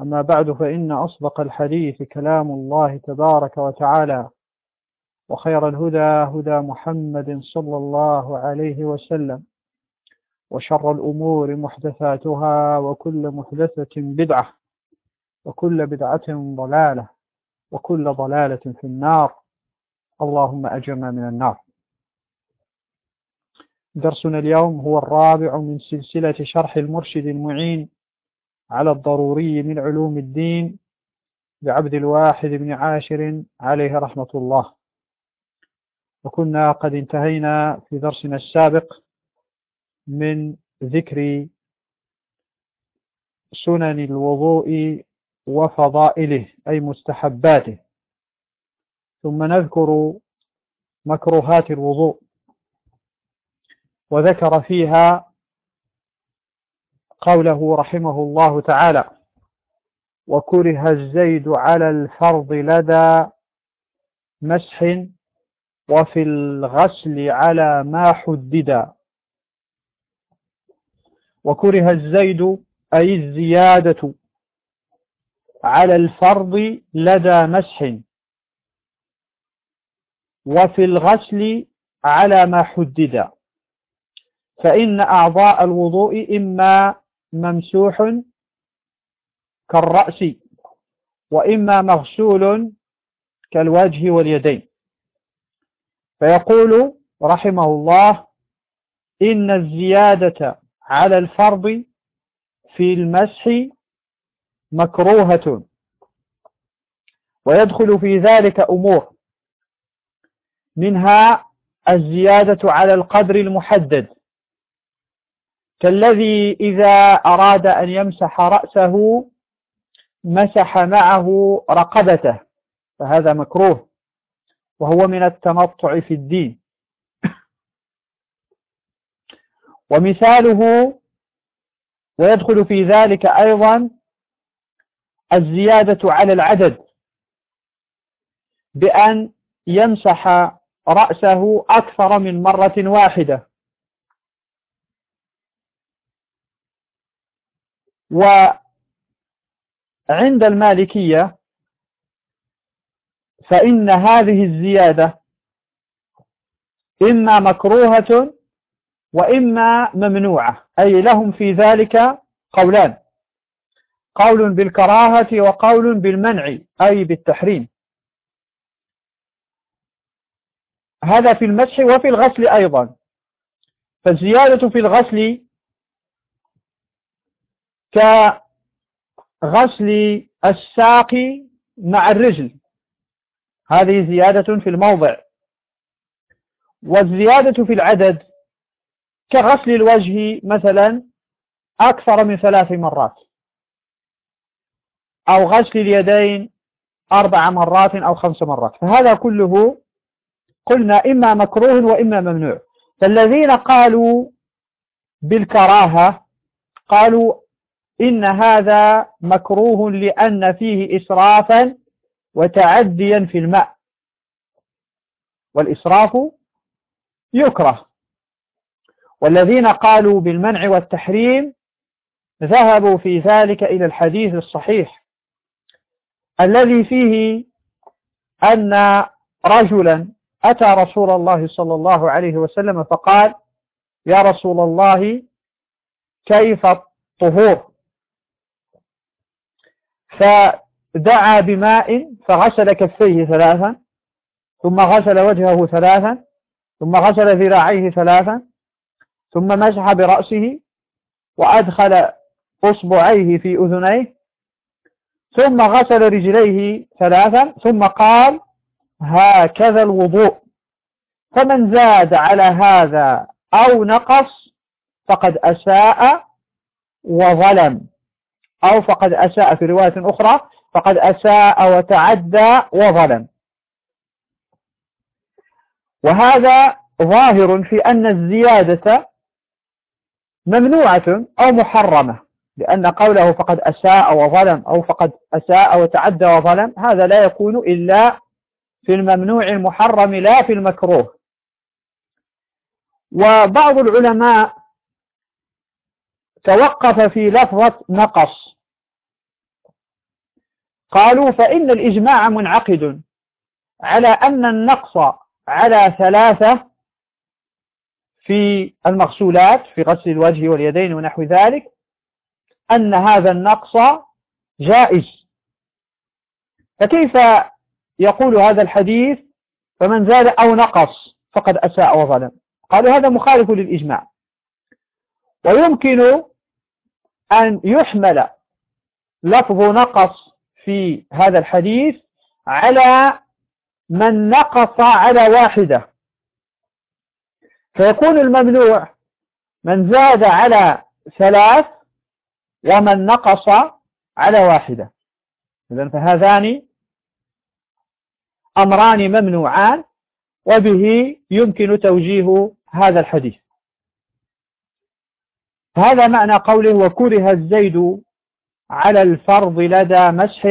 أما بعد فإن أصدق الحديث كلام الله تبارك وتعالى وخير الهدى هدى محمد صلى الله عليه وسلم وشر الأمور محدثاتها وكل محدثة بدعة وكل بدعة ضلالة وكل ضلالة في النار. اللهم أجرنا من النار. درسنا اليوم هو الرابع من سلسلة شرح المرشد المعين على الضروري من علوم الدين بعبد الواحد بن عاشر عليه رحمة الله. وكنا قد انتهينا في درسنا السابق من ذكر سنن الوضوء وفضائله أي مستحباته. ثم نذكر مكروهات الوضوء وذكر فيها قوله رحمه الله تعالى وكره الزيد على الفرض لدى مسح وفي الغسل على ما حدد. وكره الزيد أي الزيادة على الفرض لدى مسح وفي الغسل على ما حدد. فإن أعضاء الوضوء إما ممسوح كالرأس وإما مغسول كالوجه واليدين. فيقول رحمه الله إن الزيادة على الفرض في المسح مكروهة ويدخل في ذلك أمور منها الزيادة على القدر المحدد. كالذي إذا أراد أن يمسح رأسه مسح معه رقبته فهذا مكروه وهو من التمطع في الدين. ومثاله ويدخل في ذلك أيضا الزيادة على العدد بأن يمسح رأسه أكثر من مرة واحدة. وعند المالكية فإن هذه الزيادة إما مكروهة وإما ممنوعة أي لهم في ذلك قولان قول بالكراهة وقول بالمنع أي بالتحريم. هذا في المسح وفي الغسل أيضا. فالزيادة في الغسل كغسل الساق مع الرجل. هذه زيادة في الموضع. والزيادة في العدد كغسل الوجه مثلا أكثر من ثلاث مرات. أو غسل اليدين أربع مرات أو خمس مرات. فهذا كله قلنا إما مكروه وإما ممنوع. فالذين قالوا بالكراهة قالوا إن هذا مكروه لأن فيه إسرافا وتعديا في الماء. والإسراف يكره. والذين قالوا بالمنع والتحريم ذهبوا في ذلك إلى الحديث الصحيح الذي فيه أن رجلا أتى رسول الله صلى الله عليه وسلم فقال يا رسول الله كيف الطهور؟ فدعا بماء فغسل كفيه ثلاثا ثم غسل وجهه ثلاثا ثم غسل ذراعيه ثلاثا ثم مسح برأسه وأدخل أصبعيه في أذنيه ثم غسل رجليه ثلاثا ثم قال هكذا الوضوء فمن زاد على هذا أو نقص فقد أساء وظلم. أو فقد أساء في رواية أخرى فقد أساء وتعدى وظلم. وهذا ظاهر في أن الزيادة ممنوعة أو محرمة لأن قوله فقد أساء وظلم أو فقد أساء وتعدى وظلم هذا لا يكون إلا في الممنوع المحرم لا في المكروه. وبعض العلماء توقف في لفظة نقص. قالوا فإن الإجماع منعقد على أن النقص على ثلاثة في المغسولات في غسل الوجه واليدين ونحو ذلك أن هذا النقص جائز. فكيف يقول هذا الحديث فمن زاد أو نقص فقد أساء وظلم؟ قالوا هذا مخالف للإجماع. ويمكن أن يحمل لفظ نقص في هذا الحديث على من نقص على واحدة. فيكون الممنوع من زاد على ثلاث ومن نقص على واحدة. إذن فهذان أمران ممنوعان وبه يمكن توجيه هذا الحديث. هذا معنى قوله وكره الزيد على الفرض لدى مسح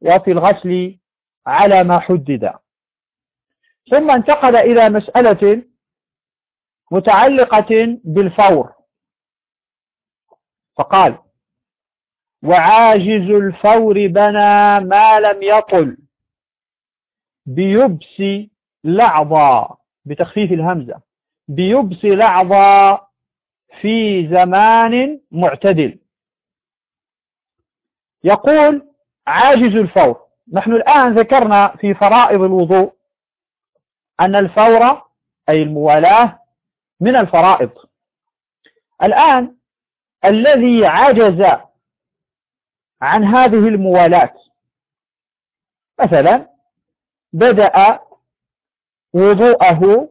وفي الغسل على ما حدد. ثم انتقل إلى مسألة متعلقة بالفور. فقال وعاجز الفور بنى ما لم يطل بيبس لعظا بتخفيف الهمزة. بيبس لعظا في زمان معتدل. يقول عاجز الفور. نحن الآن ذكرنا في فرائض الوضوء أن الفور أي الموالاة من الفرائض. الآن الذي عجز عن هذه الموالاة مثلا بدأ وضوءه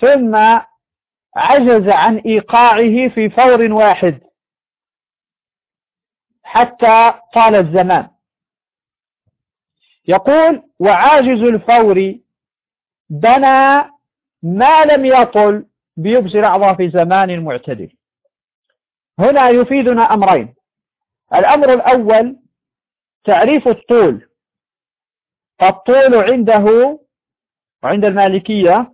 ثم عجز عن إيقاعه في فور واحد. حتى طال الزمان. يقول وعاجز الفور بنى ما لم يطل بيبصر أعضاء في زمان معتدل. هنا يفيدنا أمرين. الأمر الأول تعريف الطول. فالطول عنده وعند المالكية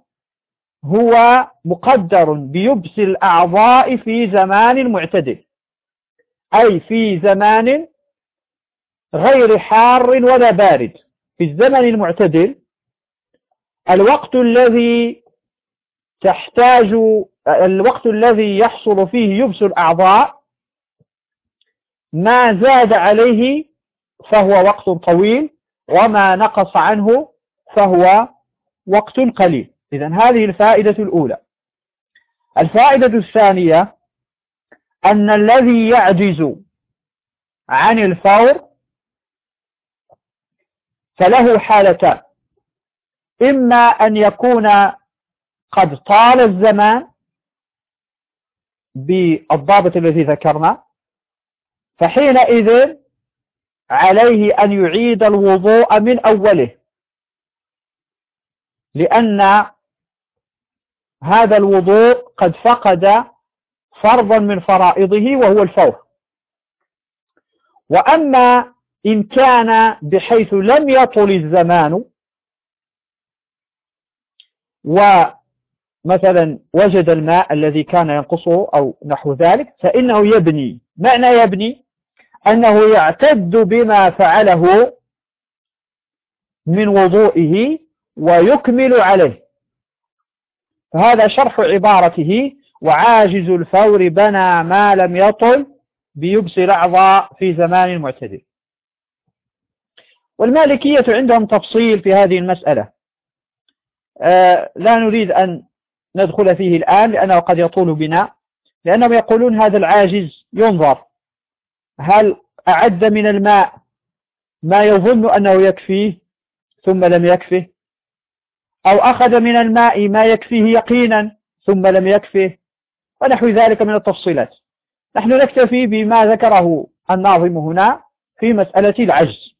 هو مقدر بيبس الأعضاء في زمان معتدل. أي في زمان غير حار ولا بارد. في الزمن المعتدل الوقت الذي تحتاج الوقت الذي يحصل فيه يبس الأعضاء ما زاد عليه فهو وقت طويل وما نقص عنه فهو وقت قليل. إذا هذه الفائدة الأولى. الفائدة الثانية أن الذي يعجز عن الفور فله حالتان. إما أن يكون قد طال الزمان بالضابط الذي ذكرنا فحينئذ عليه أن يعيد الوضوء من أوله. لأن هذا الوضوء قد فقد فرضا من فرائضه وهو الفور. وأما إن كان بحيث لم يطل الزمان ومثلا وجد الماء الذي كان ينقصه أو نحو ذلك فإنه يبني. معنى يبني؟ أنه يعتد بما فعله من وضوئه ويكمل عليه. فهذا شرح عبارته وعاجز الفور بنى ما لم يطل بيبس الأعضاء في زمان معتدل. والمالكية عندهم تفصيل في هذه المسألة. آه لا نريد أن ندخل فيه الآن لأنه قد يطول بنا. لأنهم يقولون هذا العاجز ينظر. هل أعد من الماء ما يظن أنه يكفيه ثم لم يكفه؟ أو أخذ من الماء ما يكفيه يقينا ثم لم يكفه ونحو ذلك من التفصيلات. نحن نكتفي بما ذكره الناظم هنا في مسألة العجز.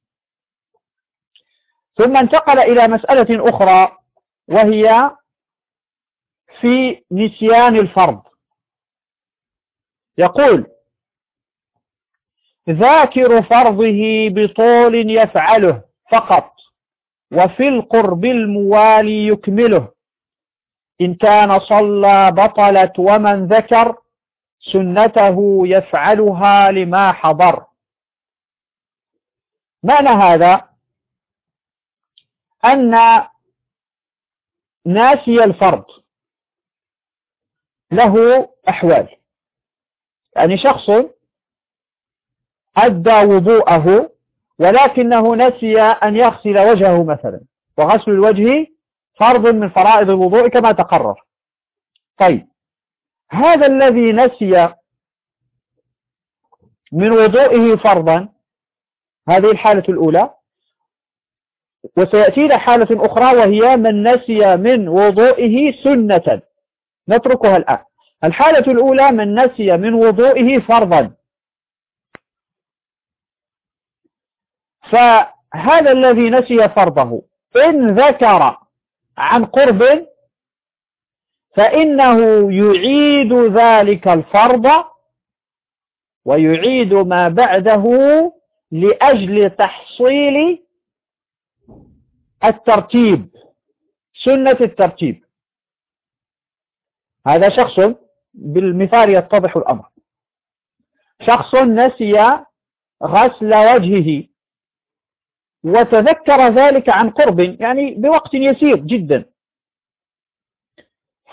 ثم انتقل إلى مسألة أخرى وهي في نسيان الفرض. يقول ذاكر فرضه بطول يفعله فقط. وفي القرب الموالي يكمله. إن كان صلى بطلت ومن ذكر سنته يفعلها لما حضر. معنى هذا أن ناسي الفرض له أحوال. يعني شخص أدى وضوءه ولكنه نسي أن يغسل وجهه مثلا. وغسل الوجه فرض من فرائض الوضوء كما تقرر. طيب هذا الذي نسي من وضوئه فرضا هذه الحالة الأولى وسيأتينا حالة أخرى وهي من نسي من وضوئه سنة. نتركها الآن. الحالة الأولى من نسي من وضوئه فرضا. فهذا الذي نسي فرضه. إن ذكر عن قرب فإنه يعيد ذلك الفرض ويعيد ما بعده لأجل تحصيل الترتيب سنة الترتيب. هذا شخص بالمثال يتضح الأمر. شخص نسي غسل وجهه. وتذكر ذلك عن قرب يعني بوقت يسير جدا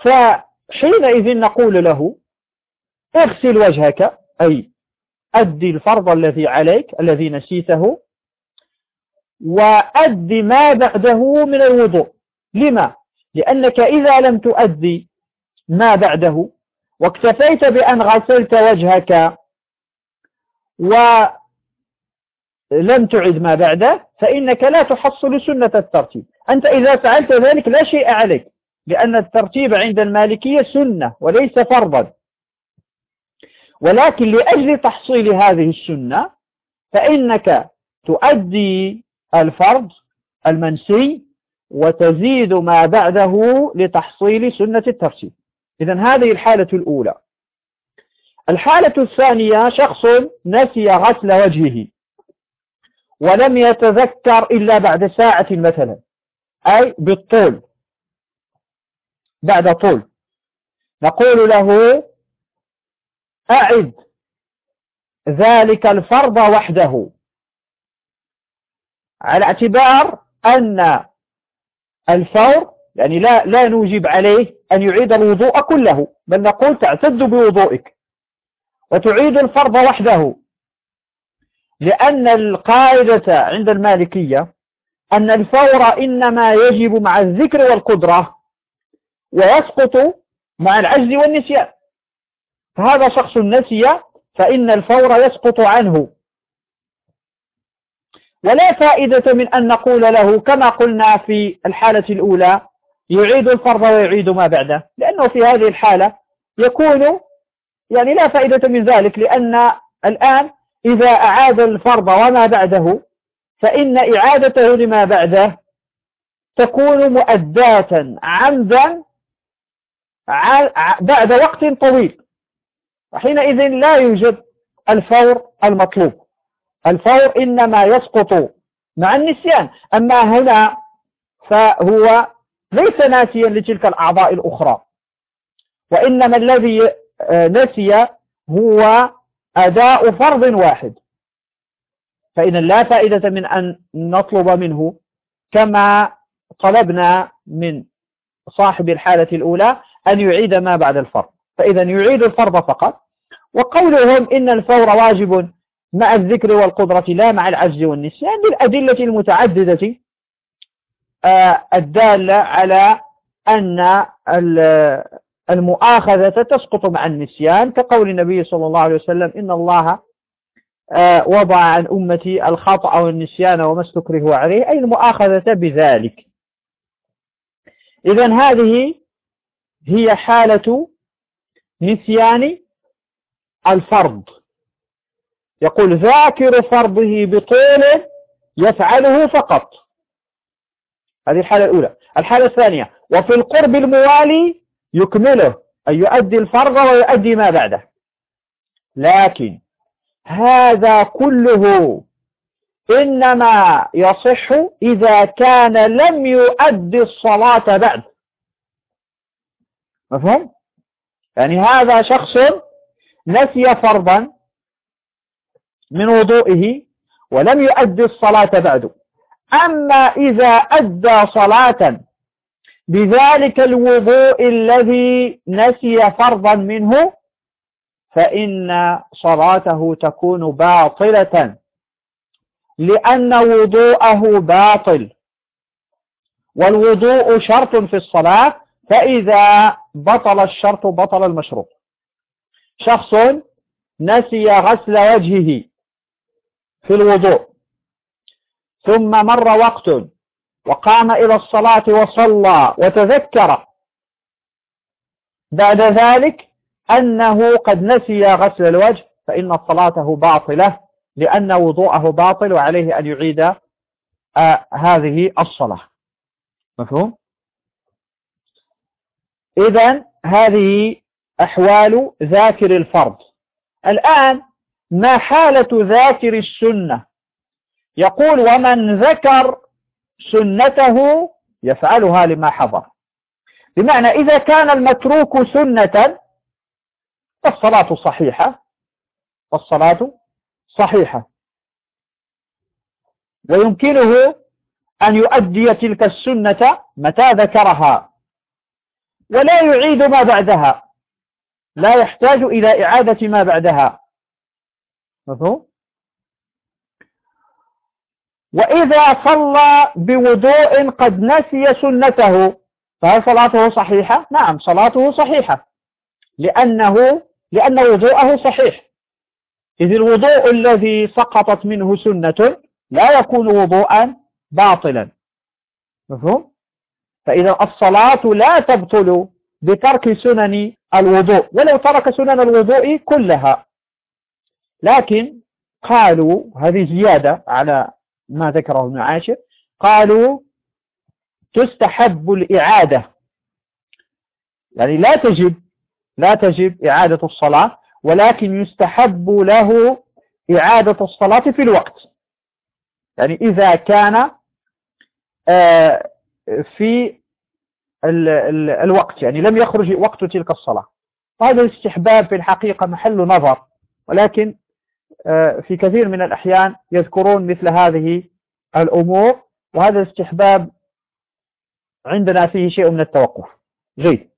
فحينئذ نقول له اغسل وجهك أي أدي الفرض الذي عليك الذي نسيته وأدي ما بعده من الوضوء لما؟ لأنك إذا لم تؤدي ما بعده واكتفيت بأن غسلت وجهك ولم تعد ما بعده فإنك لا تحصل سنة الترتيب. أنت إذا فعلت ذلك لا شيء عليك لأن الترتيب عند المالكية سنة وليس فرضا. ولكن لأجل تحصيل هذه السنة فإنك تؤدي الفرض المنسي وتزيد ما بعده لتحصيل سنة الترتيب. إذا هذه الحالة الأولى. الحالة الثانية شخص نسي غسل وجهه. ولم يتذكر إلا بعد ساعة مثلا. أي بالطول. بعد طول. نقول له أعد ذلك الفرض وحده. على اعتبار أن الفور يعني لا لا نوجب عليه أن يعيد الوضوء كله بل نقول تعتد بوضوئك. وتعيد الفرض وحده. لأن القاعدة عند المالكية أن الفور إنما يجب مع الذكر والقدرة ويسقط مع العجز والنسيان. فهذا شخص نسي فإن الفور يسقط عنه. ولا فائدة من أن نقول له كما قلنا في الحالة الأولى يعيد الفرض ويعيد ما بعده لأنه في هذه الحالة يكون يعني لا فائدة من ذلك لأن الآن إذا أعاد الفرض وما بعده فإن إعادته لما بعده تكون مؤداة عمدا بعد وقت طويل. وحينئذ لا يوجد الفور المطلوب. الفور إنما يسقط مع النسيان. أما هنا فهو ليس ناسيا لتلك الأعضاء الأخرى. وإنما الذي آه، نسي هو أداء فرض واحد. فإذا لا فائدة من أن نطلب منه كما طلبنا من صاحب الحالة الأولى أن يعيد ما بعد الفرض. فإذا يعيد الفرض فقط وقولهم إن الفور واجب مع الذكر والقدرة لا مع العجز والنسيان للأدلة المتعددة آه، الدالة على أن المؤاخذة تسقط مع النسيان كقول النبي صلى الله عليه وسلم إن الله آه، وضع عن أمتي الخطأ والنسيان وما استكره عليه أي المؤاخذة بذلك. إذا هذه هي حالة نسيان الفرض. يقول ذاكر فرضه بطول يفعله فقط. هذه الحالة الأولى. الحالة الثانية وفي القرب الموالي يكمله أي يؤدي الفرض ويؤدي ما بعده. لكن هذا كله إنما يصح إذا كان لم يؤدي الصلاة بعد. مفهوم؟ يعني هذا شخص نسي فرضا من وضوئه ولم يؤدي الصلاة بعد. أما إذا أدى صلاة بذلك الوضوء الذي نسي فرضا منه فإن صلاته تكون باطلة لأن وضوءه باطل. والوضوء شرط في الصلاة فإذا بطل الشرط بطل المشروط شخص نسي غسل وجهه في الوضوء ثم مر وقت وقام إلى الصلاة وصلى وتذكر بعد ذلك أنه قد نسي غسل الوجه فإن صلاته باطلة لأن وضوءه باطل وعليه أن يعيد آه هذه الصلاة. مفهوم؟ إذا هذه أحوال ذاكر الفرض. الآن ما حالة ذاكر السنة؟ يقول ومن ذكر سنته يفعلها لما حضر. بمعنى إذا كان المتروك سنة فالصلاة صحيحة. فالصلاة صحيحة. ويمكنه أن يؤدي تلك السنة متى ذكرها. ولا يعيد ما بعدها. لا يحتاج إلى إعادة ما بعدها. مفهوم؟ وإذا صلى بوضوء قد نسي سنته فهل صلاته صحيحة؟ نعم صلاته صحيحة لأنه لأن وضوءه صحيح إذ الوضوء الذي سقطت منه سنة لا يكون وضوءا باطلا مفهوم؟ فإذا الصلاة لا تبطل بترك سنن الوضوء ولو ترك سنن الوضوء كلها لكن قالوا هذه زيادة على ما ذكره ابن عاشر قالوا تستحب الإعادة. يعني لا تجب لا تجب إعادة الصلاة ولكن يستحب له إعادة الصلاة في الوقت. يعني إذا كان آه، في الوقت يعني لم يخرج وقت تلك الصلاة. وهذا الاستحباب في الحقيقة محل نظر ولكن في كثير من الأحيان يذكرون مثل هذه الأمور وهذا الاستحباب عندنا فيه شيء من التوقف. جيد.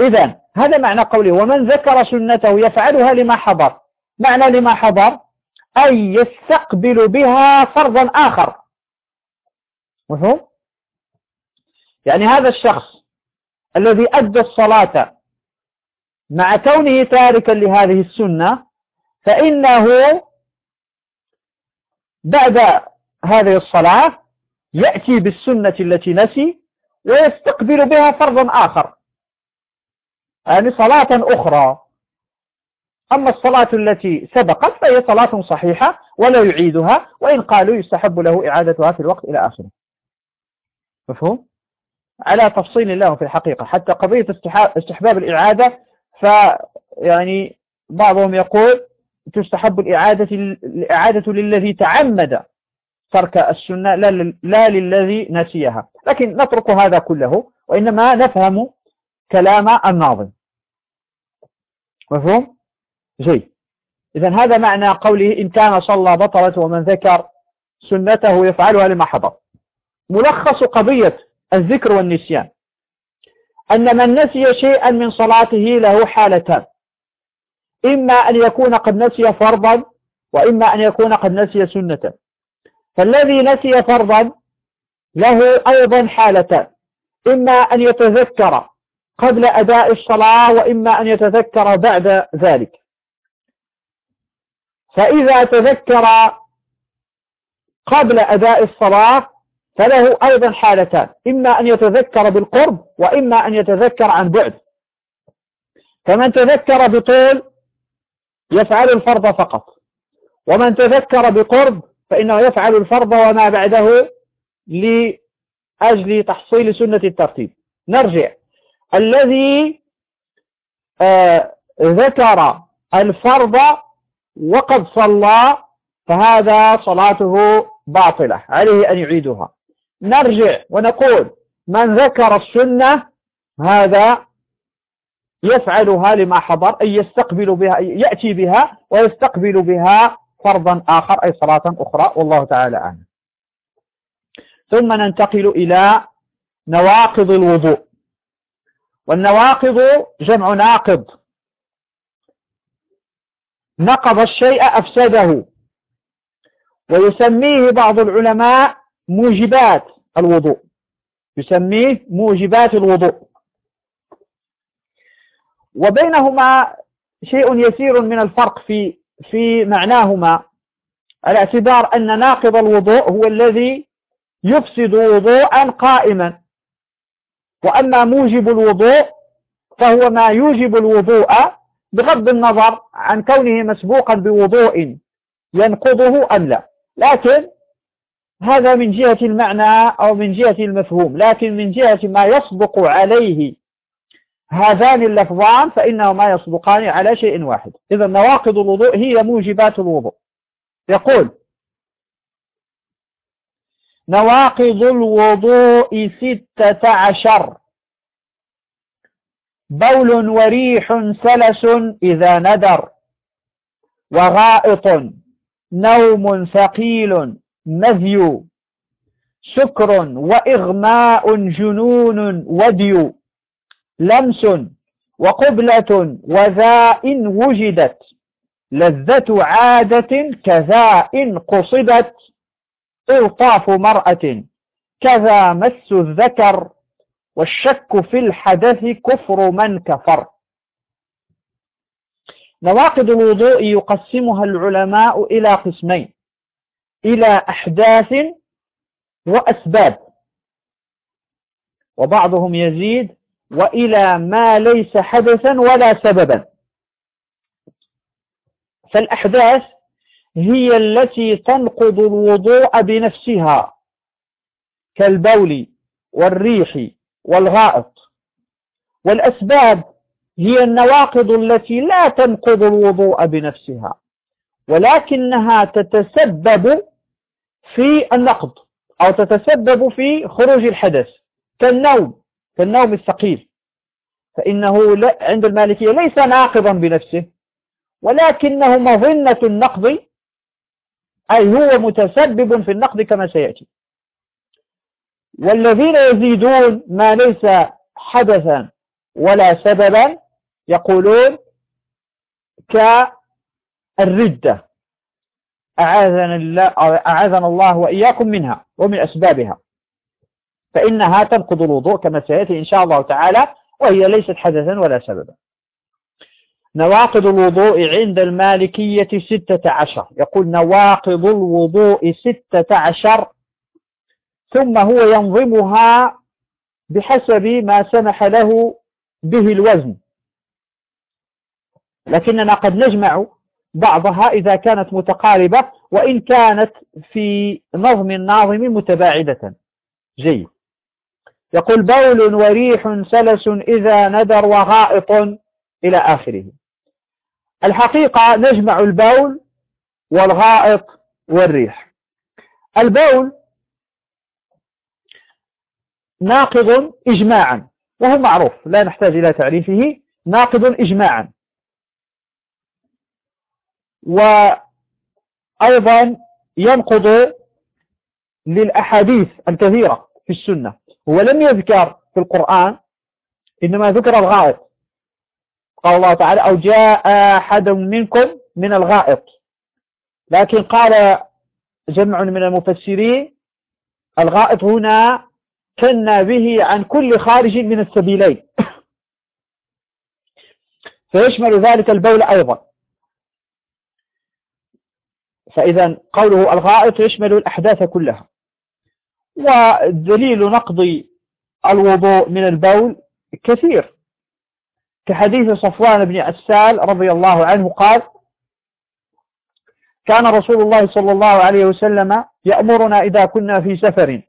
إذا هذا معنى قوله ومن ذكر سنته يفعلها لما حضر معنى لما حضر أي يستقبل بها فرضا آخر. مفهوم؟ يعني هذا الشخص الذي أدى الصلاة مع كونه تاركا لهذه السنة فإنه بعد هذه الصلاة يأتي بالسنة التي نسي ويستقبل بها فرضا آخر. يعني صلاة أخرى. أما الصلاة التي سبقت فهي صلاة صحيحة ولا يعيدها وإن قالوا يستحب له إعادتها في الوقت إلى آخره. مفهوم؟ على تفصيل له في الحقيقة. حتى قضية استحباب الإعادة فيعني بعضهم يقول تستحب الإعادة الإعادة للذي تعمد ترك السنة لا للذي نسيها. لكن نترك هذا كله وإنما نفهم كلام الناظم. مفهوم؟ جيد. إذا هذا معنى قوله إن كان صلى بطلت ومن ذكر سنته يفعلها لما حضر. ملخص قضية الذكر والنسيان. أن من نسي شيئا من صلاته له حالتان. إما أن يكون قد نسي فرضا وإما أن يكون قد نسي سنة. فالذي نسي فرضا له أيضا حالتان. إما أن يتذكر قبل أداء الصلاة وإما أن يتذكر بعد ذلك. فإذا تذكر قبل أداء الصلاة فله أيضا حالتان. إما أن يتذكر بالقرب وإما أن يتذكر عن بعد. فمن تذكر بطول يفعل الفرض فقط. ومن تذكر بقرب فإنه يفعل الفرض وما بعده لأجل تحصيل سنة الترتيب. نرجع. الذي آه ذكر الفرض وقد صلى فهذا صلاته باطلة عليه أن يعيدها. نرجع ونقول من ذكر السنة هذا يفعلها لما حضر أي يستقبل بها يأتي بها ويستقبل بها فرضا آخر أي صلاة أخرى والله تعالى أعلم. ثم ننتقل إلى نواقض الوضوء. والنواقض جمع ناقض. نقض الشيء أفسده. ويسميه بعض العلماء موجبات الوضوء. يسميه موجبات الوضوء. وبينهما شيء يسير من الفرق في في معناهما. الاعتبار أن ناقض الوضوء هو الذي يفسد وضوءا قائما. وأما موجب الوضوء فهو ما يوجب الوضوء بغض النظر عن كونه مسبوقا بوضوء ينقضه أم لا. لكن هذا من جهة المعنى أو من جهة المفهوم. لكن من جهة ما يصدق عليه هذان اللفظان فإنهما يصدقان على شيء واحد. إذا نواقض الوضوء هي موجبات الوضوء. يقول نواقض الوضوء ستة عشر. بول وريح سلس إذا ندر. وغائط نوم ثقيل مذي سكر وإغماء جنون ودي لمس وقبلة وذاء وجدت لذة عادة كذاء قصدت إلطاف مرأة كذا مس الذكر والشك في الحدث كفر من كفر. نواقض الوضوء يقسمها العلماء إلى قسمين إلى أحداث وأسباب وبعضهم يزيد وإلى ما ليس حدثا ولا سببا. فالأحداث هي التي تنقض الوضوء بنفسها كالبول والريح والغائط. والأسباب هي النواقض التي لا تنقض الوضوء بنفسها ولكنها تتسبب في النقض أو تتسبب في خروج الحدث كالنوم. كالنوم الثقيل. فإنه عند المالكية ليس ناقضا بنفسه ولكنه مظنة النقض أي هو متسبب في النقض كما سيأتي. والذين يزيدون ما ليس حدثا ولا سببا يقولون كالردة. أعاذنا الله, أعاذنا الله وإياكم منها ومن أسبابها. فإنها تنقض الوضوء كما سيأتي إن شاء الله تعالى وهي ليست حدثا ولا سببا. نواقض الوضوء عند المالكية ستة عشر. يقول نواقض الوضوء ستة عشر ثم هو ينظمها بحسب ما سمح له به الوزن. لكننا قد نجمع بعضها إذا كانت متقاربة وإن كانت في نظم الناظم متباعدة. جيد. يقول بول وريح سلس إذا ندر وغائط إلى آخره. الحقيقة نجمع البول والغائط والريح. البول ناقض إجماعا وهو معروف لا نحتاج إلى تعريفه ناقض إجماعا. وأيضا ينقض للأحاديث الكثيرة في السنة. هو لم يذكر في القرآن إنما ذكر الغائط. قال الله تعالى أو جاء أحد منكم من الغائط. لكن قال جمع من المفسرين الغائط هنا كنا به عن كل خارج من السبيلين. فيشمل ذلك البول أيضا. فإذا قوله الغائط يشمل الأحداث كلها. ودليل نقض الوضوء من البول كثير. كحديث صفوان بن أسال رضي الله عنه قال كان رسول الله صلى الله عليه وسلم يأمرنا إذا كنا في سفر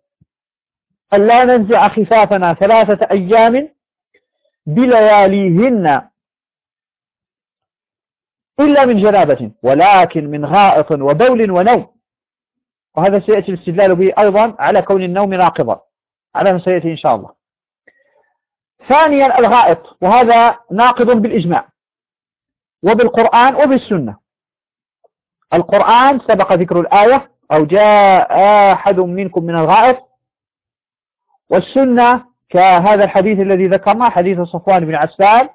أن لا ننزع خفافنا ثلاثة أيام بلياليهن إلا من جنابة ولكن من غائط وبول ونوم. وهذا سيأتي الاستدلال به أيضا على كون النوم ناقضا على ما سيأتي إن شاء الله. ثانيا الغائط وهذا ناقض بالإجماع. وبالقرآن وبالسنة. القرآن سبق ذكر الآية أو جاء أحد منكم من الغائط. والسنة كهذا الحديث الذي ذكرنا حديث صفوان بن عسال.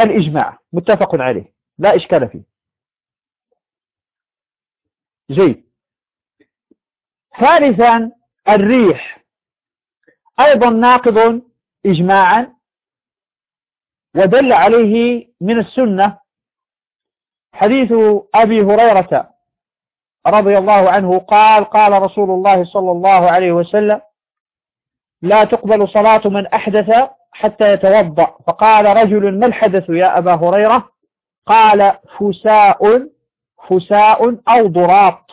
والإجماع متفق عليه. لا إشكال فيه. جيد. ثالثا الريح. أيضا ناقض إجماعا ودل عليه من السنة حديث أبي هريرة رضي الله عنه قال قال رسول الله صلى الله عليه وسلم لا تقبل صلاة من أحدث حتى يتوضأ. فقال رجل ما الحدث يا أبا هريرة؟ قال فساء فساء أو ضراط.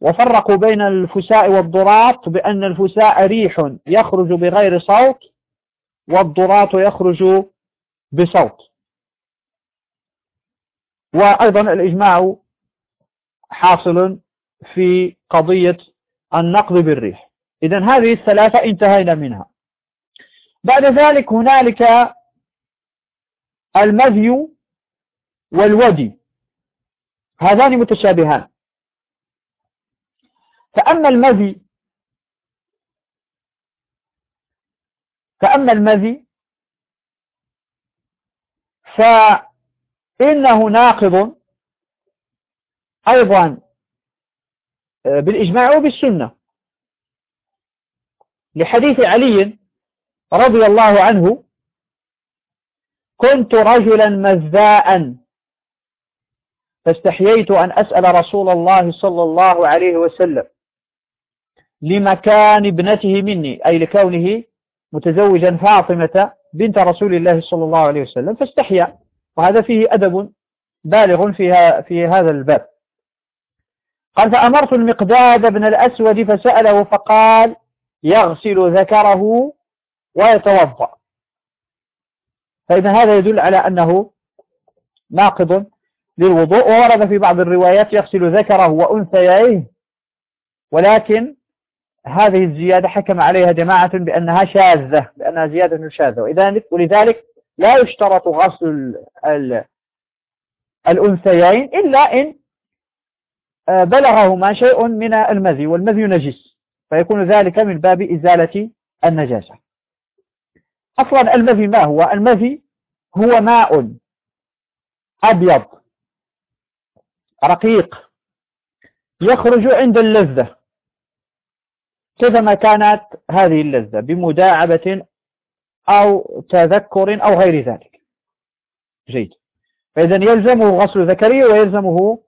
وفرقوا بين الفساء والضراط بأن الفساء ريح يخرج بغير صوت والضراط يخرج بصوت. وأيضا الإجماع حاصل في قضية النقض بالريح. إذا هذه الثلاثة انتهينا منها. بعد ذلك هنالك المذي والودي هذان متشابهان. فأما المذي فأما المذي فإنه ناقض أيضا آه، بالإجماع وبالسنة. لحديث علي رضي الله عنه كنت رجلا مذاء فاستحييت أن أسأل رسول الله صلى الله عليه وسلم لمكان ابنته مني أي لكونه متزوجا فاطمة بنت رسول الله صلى الله عليه وسلم فاستحيا. وهذا فيه أدب بالغ فيها في هذا الباب. قال فأمرت المقداد بن الأسود فسأله فقال يغسل ذكره ويتوضأ. فإذا هذا يدل على أنه ناقض للوضوء وورد في بعض الروايات يغسل ذكره وأنثييه. ولكن هذه الزيادة حكم عليها جماعة بأنها شاذة بأنها زيادة شاذة. ولذلك لا يشترط غسل الأنثيين إلا إن آه، بلغهما شيء من المذي والمذي نجس. فيكون ذلك من باب إزالة النجاسة. أصلا المذي ما هو؟ المذي هو ماء أبيض. رقيق يخرج عند اللذة. كيفما كانت هذه اللذة؟ بمداعبة أو تذكر أو غير ذلك. جيد. فإذا يلزمه غسل ذكري ويلزمه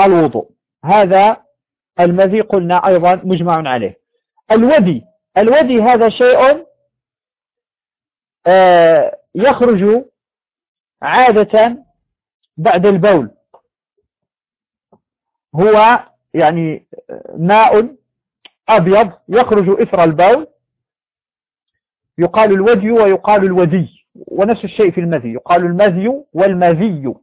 الوضوء. هذا المذي قلنا أيضا مجمع عليه. الودي الودي هذا شيء آه، يخرج عادة بعد البول. هو يعني ماء أبيض يخرج إثر البول يقال الودي ويقال الودي ونفس الشيء في المذي يقال المذي والمذي.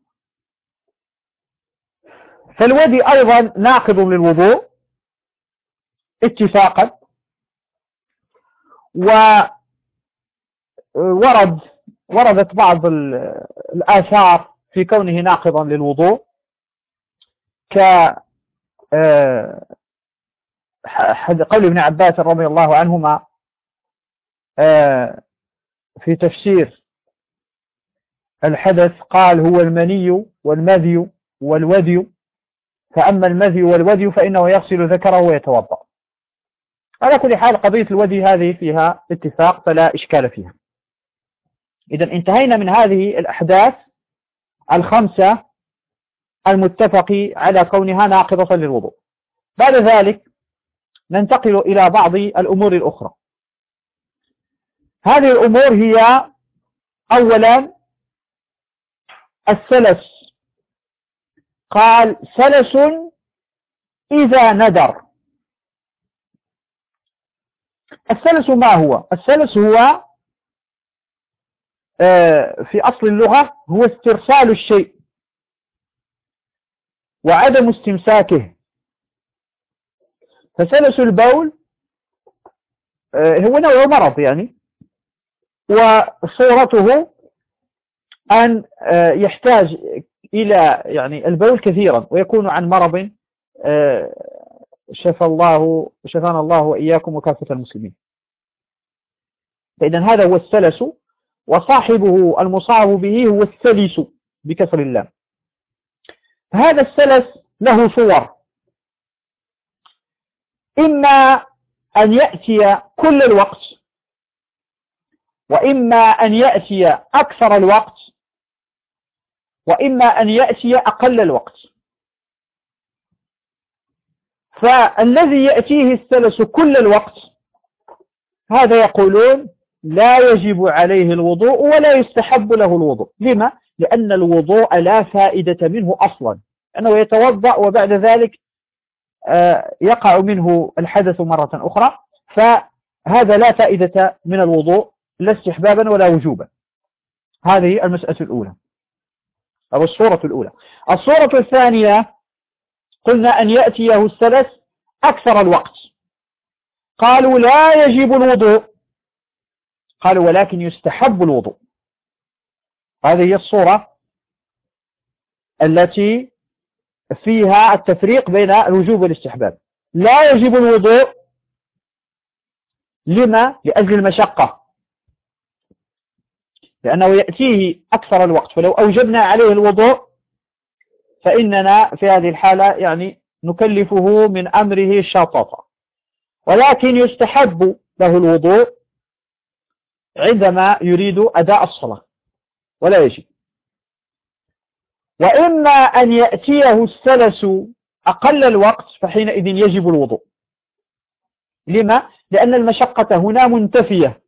فالودي أيضا ناقض للوضوء اتفاقا وورد وردت بعض الآثار في كونه ناقضا للوضوء. ك آه، قول ابن عباس رضي الله عنهما آه، في تفسير الحدث قال هو المني والمذي والودي فأما المذي والودي فإنه يغسل ذكره ويتوضأ. على كل حال قضية الودي هذه فيها اتفاق فلا إشكال فيها. إذا انتهينا من هذه الأحداث الخمسة المتفق على كونها ناقضة للوضوء. بعد ذلك ننتقل إلى بعض الأمور الأخرى. هذه الأمور هي أولا السلس. قال سلس إذا ندر. السلس ما هو؟ السلس هو آه، في أصل اللغة هو استرسال الشيء. وعدم استمساكه. فسلس البول آه، هو نوع مرض يعني وصورته أن آه، يحتاج إلى يعني البول كثيرا ويكون عن مرض شفى الله شفانا الله وإياكم وكافة المسلمين. فإذا هذا هو السلس وصاحبه المصاب به هو السلس بكسر اللام. هذا السلس له صور. إما أن يأتي كل الوقت وإما أن يأتي أكثر الوقت وإما أن يأتي أقل الوقت. فالذي يأتيه السلس كل الوقت هذا يقولون لا يجب عليه الوضوء ولا يستحب له الوضوء. لما؟ لأن الوضوء لا فائدة منه أصلا. أنه يتوضأ وبعد ذلك آه، يقع منه الحدث مرة أخرى. فهذا لا فائدة من الوضوء لا استحبابا ولا وجوبا. هذه المسألة الأولى أو الصورة الأولى. الصورة الثانية قلنا أن يأتيه السلس أكثر الوقت. قالوا لا يجب الوضوء. قالوا ولكن يستحب الوضوء. هذه هي الصورة التي فيها التفريق بين الوجوب والاستحباب. لا يجب الوضوء لما؟ لأجل المشقة. لأنه يأتيه أكثر الوقت. فلو أوجبنا عليه الوضوء فإننا في هذه الحالة يعني نكلفه من أمره الشاططة ولكن يستحب له الوضوء عندما يريد أداء الصلاة. ولا يجب. وإما أن يأتيه السلس أقل الوقت فحينئذ يجب الوضوء. لما؟ لأن المشقة هنا منتفية.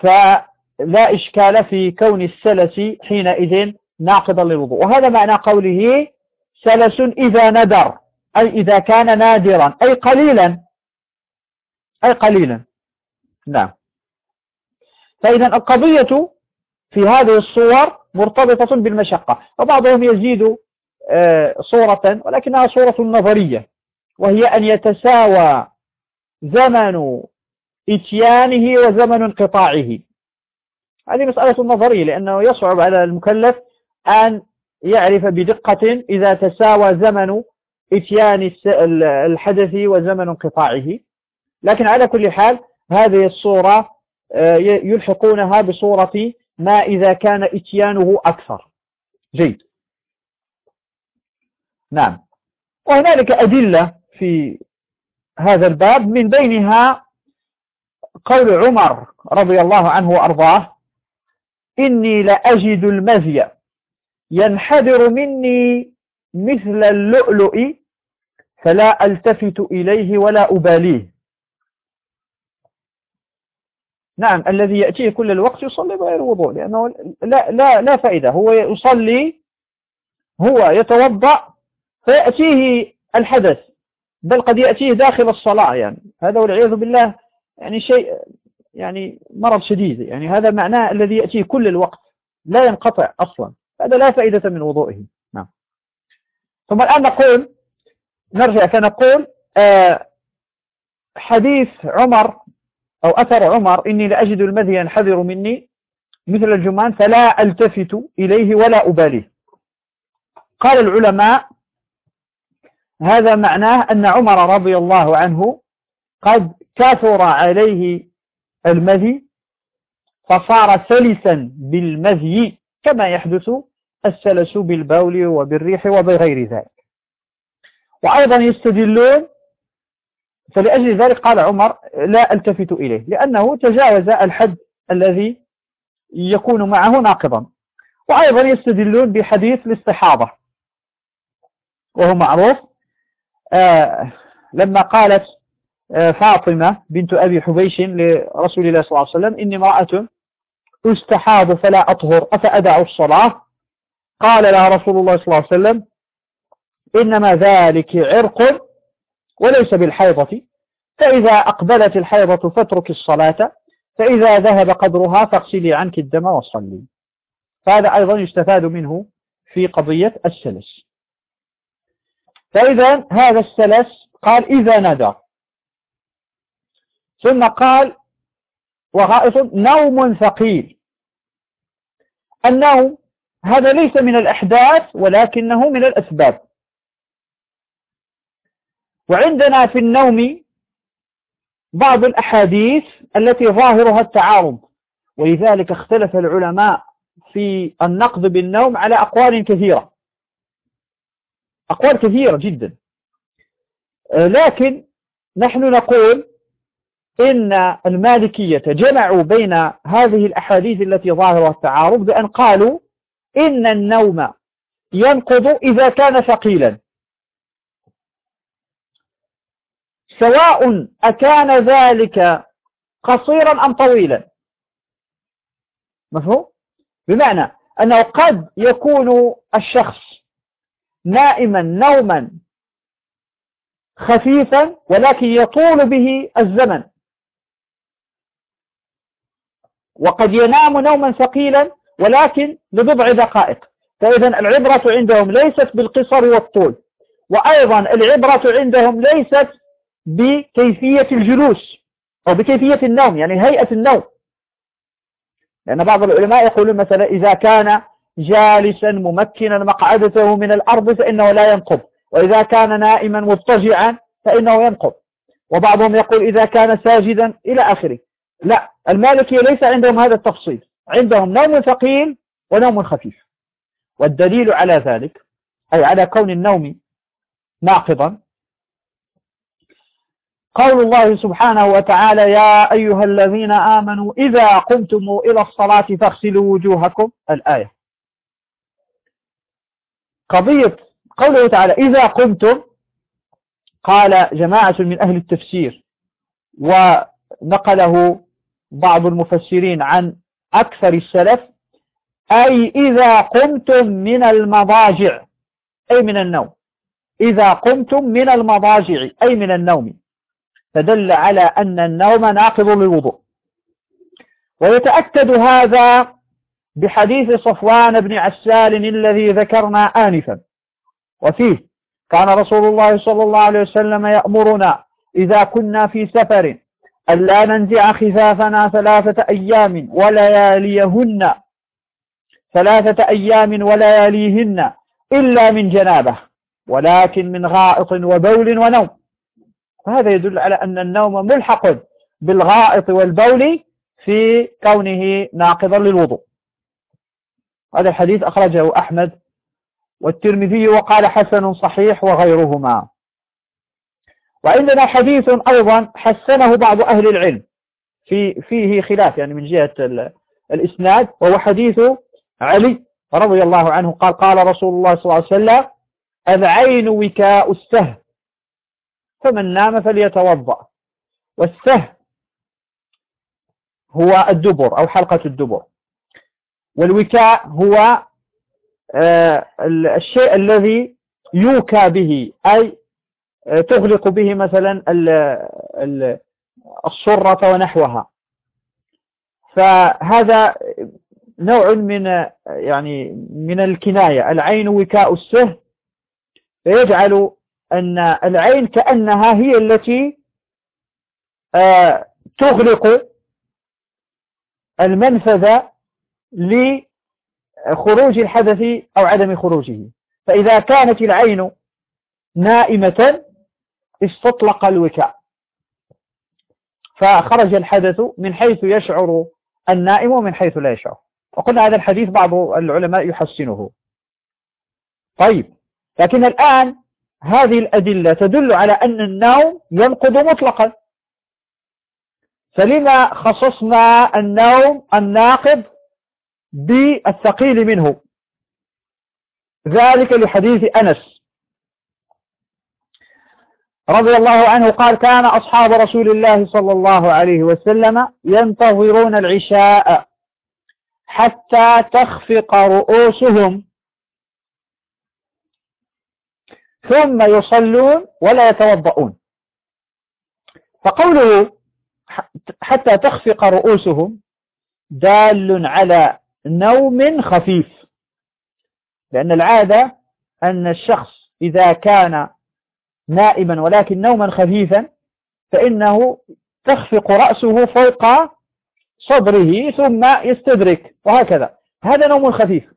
فلا إشكال في كون السلس حينئذ ناقضا للوضوء. وهذا معنى قوله سلس إذا ندر أي إذا كان نادرا أي قليلا أي قليلا. نعم. فإذا القضية في هذه الصور مرتبطة بالمشقة وبعضهم يزيد آه، صورة ولكنها صورة نظرية وهي أن يتساوى زمن إتيانه وزمن انقطاعه. هذه مسألة نظرية لأنه يصعب على المكلف أن يعرف بدقة إذا تساوى زمن إتيان الحدث وزمن انقطاعه. لكن على كل حال هذه الصورة يلحقونها بصورة ما إذا كان إتيانه أكثر. جيد. نعم. وهنالك أدلة في هذا الباب من بينها قول عمر رضي الله عنه وأرضاه إني لأجد المذي ينحدر مني مثل اللؤلؤ فلا ألتفت إليه ولا أباليه. نعم الذي يأتيه كل الوقت يصلي بغير وضوء لأنه لا, لا, لا فائدة. هو يصلي هو يتوضأ فيأتيه الحدث بل قد يأتيه داخل الصلاة يعني. هذا والعياذ بالله يعني شيء يعني مرض شديد يعني. هذا معناه الذي يأتيه كل الوقت لا ينقطع أصلا. هذا لا فائدة من وضوئه. نعم. ثم الآن نقول نرجع فنقول آه حديث عمر أو أثر عمر إني لأجد المذي ينحذر مني مثل الجمان فلا ألتفت إليه ولا أباليه. قال العلماء هذا معناه أن عمر رضي الله عنه قد كثر عليه المذي فصار سلسا بالمذي كما يحدث السلس بالبول وبالريح وبغير ذلك. وأيضا يستدلون فلأجل ذلك قال عمر لا ألتفت إليه لأنه تجاوز الحد الذي يكون معه ناقضا. وأيضا يستدلون بحديث الاستحاضة وهو معروف. آه لما قالت آه فاطمة بنت أبي حبيش لرسول الله صلى الله عليه وسلم إني امرأة أستحاض فلا أطهر أفأدع الصلاة؟ قال لها رسول الله صلى الله عليه وسلم إنما ذلك عرق وليس بالحيضة. فإذا أقبلت الحيضة فاترك الصلاة. فإذا ذهب قدرها فاغسلي عنك الدم وصلي. فهذا أيضا يستفاد منه في قضية السلس. فإذا هذا السلس قال إذا ندر ثم قال وغائط نوم ثقيل. النوم هذا ليس من الأحداث ولكنه من الأسباب. وعندنا في النوم بعض الأحاديث التي ظاهرها التعارض ولذلك اختلف العلماء في النقض بالنوم على أقوال كثيرة. أقوال كثيرة جدا. لكن نحن نقول إن المالكية جمعوا بين هذه الأحاديث التي ظاهرها التعارض بأن قالوا إن النوم ينقض إذا كان ثقيلا. سواء أكان ذلك قصيرا أم طويلا. مفهوم؟ بمعنى أنه قد يكون الشخص نائما نوما خفيفا ولكن يطول به الزمن. وقد ينام نوما ثقيلا ولكن لبضع دقائق. فإذا العبرة عندهم ليست بالقصر والطول. وأيضا العبرة عندهم ليست بكيفية الجلوس أو بكيفية النوم يعني هيئة النوم. لأن بعض العلماء يقولون مثلا إذا كان جالسا ممكنا مقعدته من الأرض فإنه لا ينقض وإذا كان نائما مضطجعا فإنه ينقض. وبعضهم يقول إذا كان ساجدا إلى آخره. لا المالكية ليس عندهم هذا التفصيل. عندهم نوم ثقيل ونوم خفيف. والدليل على ذلك أي على كون النوم ناقضا قول الله سبحانه وتعالى يا أيها الذين آمنوا إذا قمتم إلى الصلاة فاغسلوا وجوهكم. الآية. قضية قوله تعالى إذا قمتم. قال جماعة من أهل التفسير ونقله بعض المفسرين عن أكثر السلف أي إذا قمتم من المضاجع أي من النوم. إذا قمتم من المضاجع أي من النوم. فدل على أن النوم ناقض للوضوء. ويتأكد هذا بحديث صفوان بن عسال الذي ذكرنا آنفا. وفيه كان رسول الله صلى الله عليه وسلم يأمرنا إذا كنا في سفر ألا ننزع خفافنا ثلاثة أيام ولياليهن ثلاثة أيام ولياليهن إلا من جنابة ولكن من غائط وبول ونوم. فهذا يدل على أن النوم ملحق بالغائط والبول في كونه ناقضا للوضوء. هذا الحديث أخرجه أحمد والترمذي وقال حسن صحيح وغيرهما. وعندنا حديث أيضا حسنه بعض أهل العلم في فيه خلاف يعني من جهة الإسناد وهو حديث علي رضي الله عنه قال قال رسول الله صلى الله عليه وسلم العين وكاء السهم. فمن نام فليتوضأ. والسهم هو الدبر أو حلقة الدبر. والوكاء هو آه، الشيء الذي يوكى به أي آه، تغلق به مثلا الصرة ونحوها. فهذا نوع من يعني من الكناية. العين وكاء السه فيجعل أن العين كأنها هي التي آه، تغلق المنفذ لخروج الحدث أو عدم خروجه. فإذا كانت العين نائمة استطلق الوكاء فخرج الحدث من حيث يشعر النائم ومن حيث لا يشعر. وقلنا هذا الحديث بعض العلماء يحسنه. طيب لكن الآن هذه الأدلة تدل على أن النوم ينقض مطلقا. فلما خصصنا النوم الناقض بالثقيل منه؟ ذلك لحديث أنس. رضي الله عنه قال كان أصحاب رسول الله صلى الله عليه وسلم ينتظرون العشاء حتى تخفق رؤوسهم. ثم يصلون ولا يتوضؤون. فقوله حتى تخفق رؤوسهم دال على نوم خفيف. لأن العادة أن الشخص إذا كان نائما ولكن نوما خفيفا فإنه تخفق رأسه فوق صدره ثم يستدرك وهكذا. هذا نوم خفيف.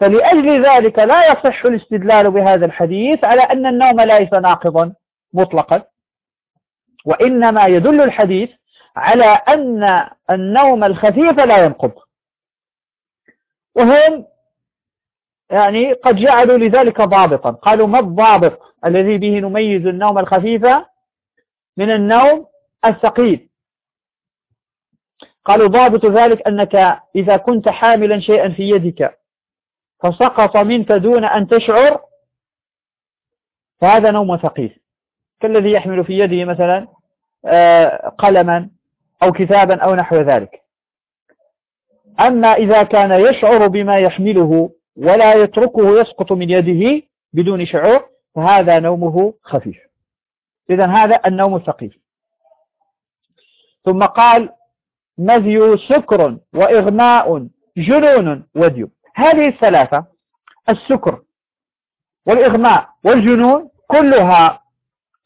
فلأجل ذلك لا يصح الاستدلال بهذا الحديث على أن النوم ليس ناقضا مطلقا وإنما يدل الحديث على أن النوم الخفيف لا ينقض. وهم يعني قد جعلوا لذلك ضابطا قالوا ما الضابط الذي به نميز النوم الخفيف من النوم الثقيل؟ قالوا ضابط ذلك أنك إذا كنت حاملا شيئا في يدك فسقط منك دون أن تشعر فهذا نوم ثقيل. كالذي يحمل في يده مثلا آه، قلما أو كتابا أو نحو ذلك. أما إذا كان يشعر بما يحمله ولا يتركه يسقط من يده بدون شعور فهذا نومه خفيف. إذا هذا النوم الثقيل. ثم قال مذي سكر وإغماء جنون وديو هذه الثلاثة السكر والإغماء والجنون كلها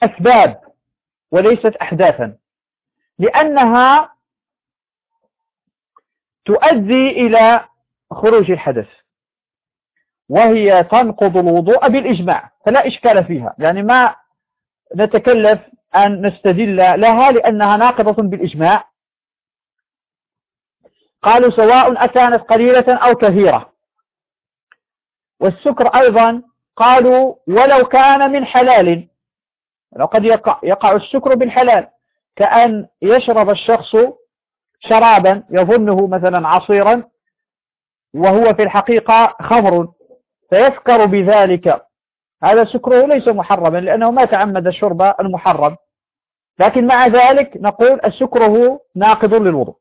أسباب وليست أحداثا لأنها تؤدي إلى خروج الحدث وهي تنقض الوضوء بالإجماع فلا إشكال فيها يعني ما نتكلف أن نستدل لها لأنها ناقضة بالإجماع. قالوا سواء أكانت قليلة أو كثيرة. والسكر أيضا قالوا ولو كان من حلال. وقد يقع, يقع السكر بالحلال. كأن يشرب الشخص شرابا يظنه مثلا عصيرا وهو في الحقيقة خمر. فيسكر بذلك. هذا سكره ليس محرما لأنه ما تعمد الشرب المحرم. لكن مع ذلك نقول السكره ناقض للوضوء.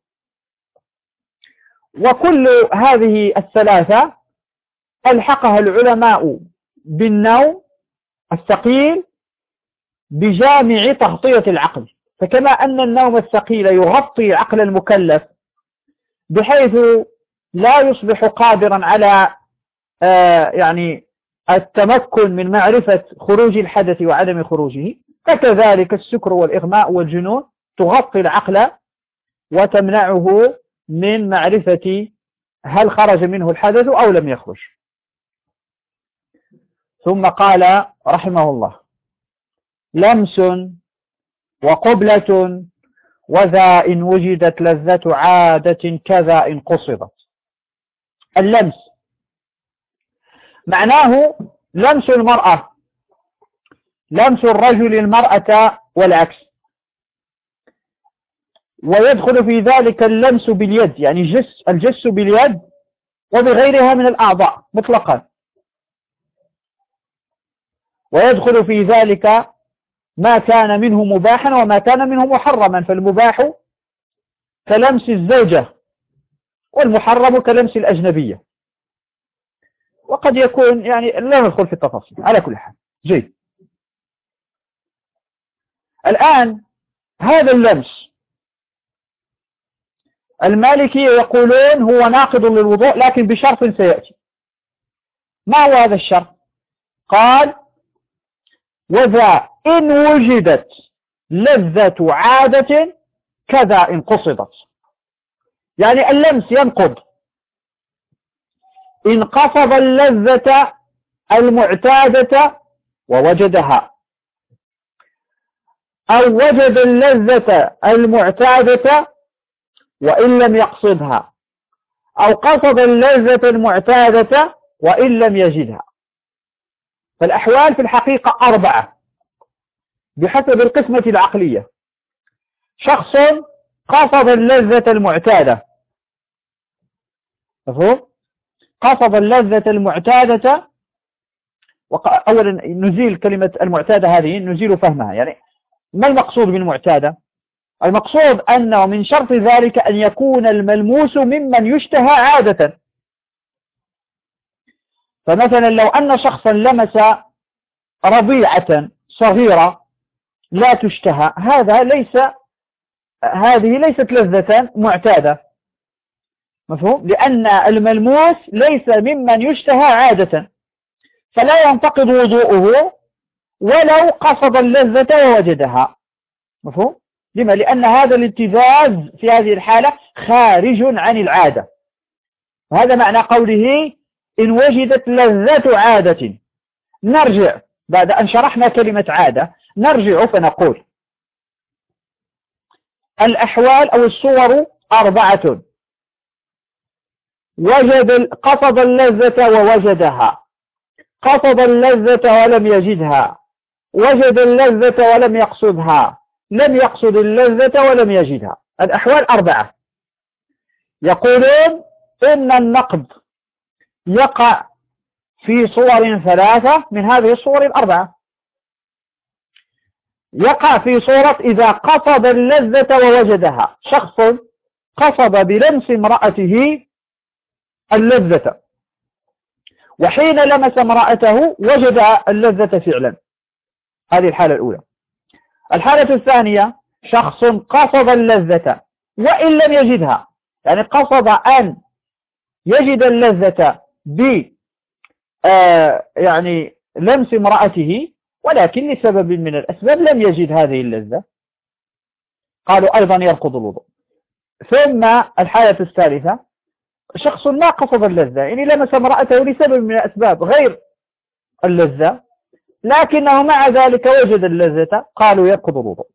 وكل هذه الثلاثة ألحقها العلماء بالنوم الثقيل بجامع تغطية العقل. فكما أن النوم الثقيل يغطي عقل المكلف بحيث لا يصبح قادرا على آه يعني التمكن من معرفة خروج الحدث وعدم خروجه. فكذلك السكر والإغماء والجنون تغطي العقل وتمنعه من معرفة هل خرج منه الحدث أو لم يخرج. ثم قال رحمه الله لمس وقبلة وذا إن وجدت لذة عادة كذا إن قصدت. اللمس معناه لمس المرأة لمس الرجل المرأة والعكس. ويدخل في ذلك اللمس باليد يعني جس الجس باليد وبغيرها من الأعضاء مطلقا. ويدخل في ذلك ما كان منه مباحا وما كان منه محرما. فالمباح كلمس الزوجة والمحرم كلمس الأجنبية. وقد يكون يعني لا ندخل في التفاصيل على كل حال. جيد. الآن هذا اللمس المالكية يقولون هو ناقض للوضوء لكن بشرط سيأتي. ما هو هذا الشرط؟ قال وذا إن وجدت لذة عادة كذا إن قصدت. يعني اللمس ينقض إن قصد اللذة المعتادة ووجدها. أو وجد اللذة المعتادة وإن لم يقصدها. أو قصد اللذة المعتادة وإن لم يجدها. فالأحوال في الحقيقة أربعة. بحسب القسمة العقلية. شخص قصد اللذة المعتادة. مفهوم؟ قصد اللذة المعتادة. أولا نزيل كلمة المعتادة هذه نزيل فهمها. يعني ما المقصود بالمعتادة؟ المقصود أنه من شرط ذلك أن يكون الملموس ممن يشتهى عادة. فمثلا لو أن شخصا لمس رضيعة صغيرة لا تشتهى هذا ليس هذه ليست لذة معتادة مفهوم؟ لأن الملموس ليس ممن يشتهى عادة فلا ينتقض وضوءه ولو قصد اللذة ووجدها مفهوم؟ لما؟ لأن هذا الاتزاز في هذه الحالة خارج عن العادة هذا معنى قوله إن وجدت لذة عادة. نرجع بعد أن شرحنا كلمة عادة نرجع فنقول الأحوال أو الصور أربعة. وجد قصد اللذة ووجدها. قصد اللذة ولم يجدها. وجد اللذة ولم يقصدها. لم يقصد اللذة ولم يجدها. الأحوال أربعة. يقولون إن النقد يقع في صور ثلاثة من هذه الصور الأربعة. يقع في صورة إذا قصد اللذة ووجدها. شخص قصد بلمس امرأته اللذة. وحين لمس امرأته وجد اللذة فعلا. هذه الحالة الأولى. الحالة الثانية شخص قصد اللذة وإن لم يجدها. يعني قصد أن يجد اللذة ب آه يعني لمس امرأته ولكن لسبب من الأسباب لم يجد هذه اللذة. قالوا أيضا يركض الوضوء. ثم الحالة الثالثة شخص ما قصد اللذة يعني لمس امرأته لسبب من الأسباب غير اللذة لكنه مع ذلك وجد اللذة قالوا يركض الوضوء.